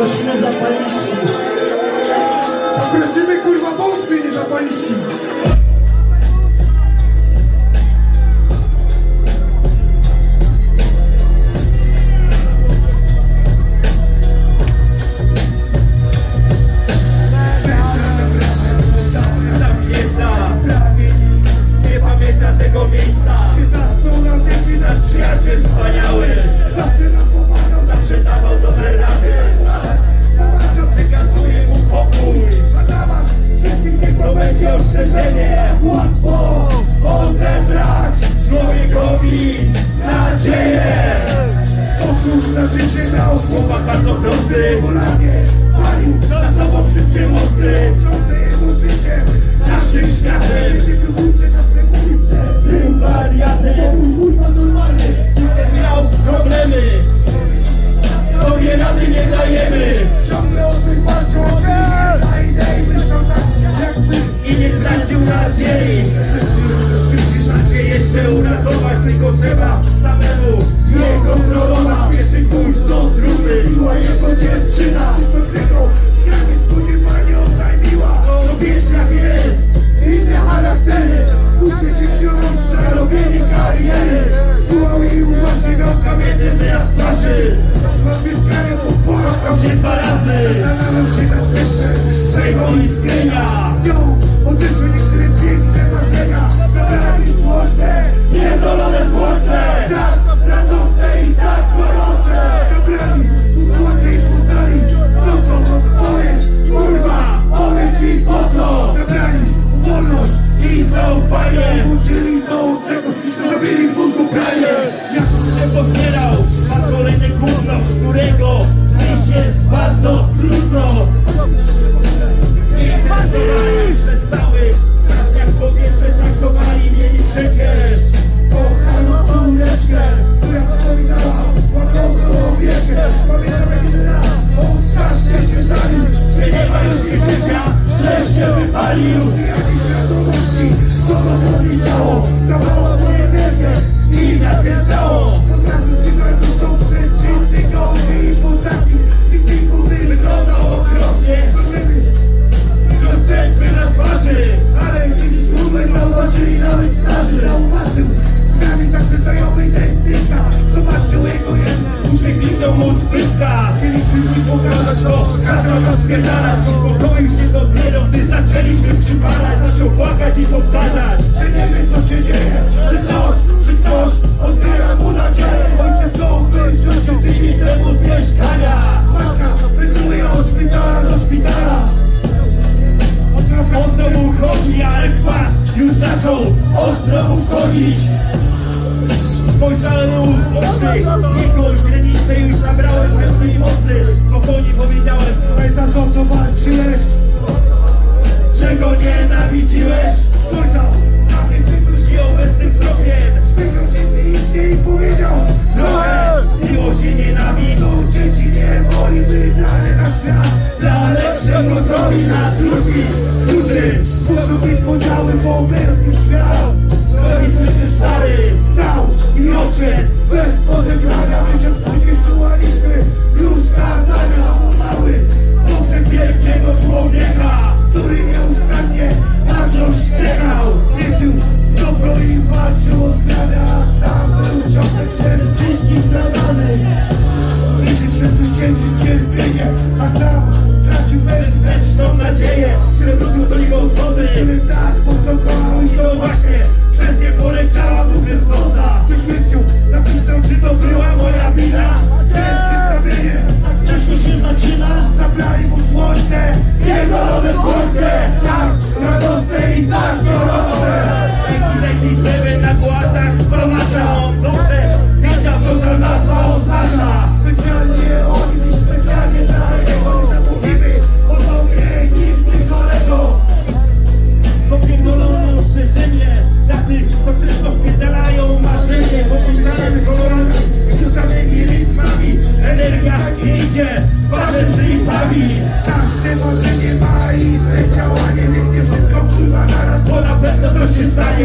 Prosimy zapalniczki. Życie miał Chłopak bardzo prosty. Polanie palił Za sobą wszystkie mostry Czące jego życiem Naszym światem kamienny wyjazd twarzy Mam mieszkanie to płakał się dwa razy. Zastanawiał się na wyższe Swego istnienia rozpierdalać Uspokoił się dopiero Gdy zaczęliśmy przypalać Zaczął płakać i powtarzać. Że nie wie co się dzieje? Że coś, czy ktoś odbiera mu nadzieję? Ojciec co wyrzucił Tydzień temu z mieszkania. Matka wędruje od szpitala do szpitala. O co mu chodzi, ale kwas już zaczął ostro mu wchodzić Spojrzałem mu oczy Jego źrenice już nabrałem pełnej mocy Spokojnie powiedziałem Pamiętasz o co walczyłeś? Czego nienawidziłeś? Spojrzał na mnie tylko I obecnym wzrokiem Spojrzał się i powiedział Trochę miłość i nienawiść dzieci nie woli wydane na świat Dla lepszej kontroli nad ludźmi Którzy Muszą być podziały, bo obecny świat robi słyszy stary Stał i odszedł bez what is fair.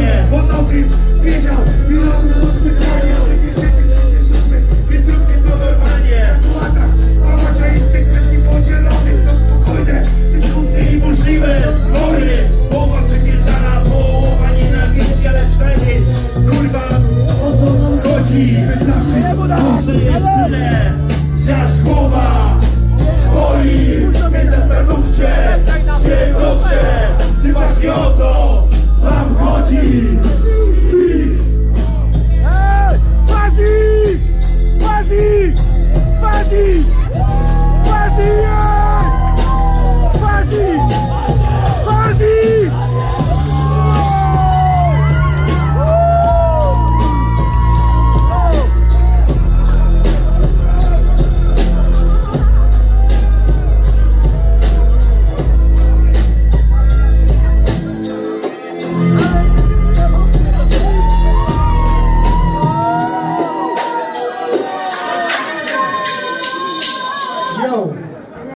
nie, on o tym wiedział I robił to specjalnie Że nie chcecie przecież umy Więc róbcie to normalnie. No tu atak maczaisty Kreski podzielony Są spokojne dyskusje i możliwe Zwory. Połowa przypierdala Połowa nienawidzi Ale cztery Kurwa O co nam chodzi? Wystarczy Może jest tyle. Że aż głowa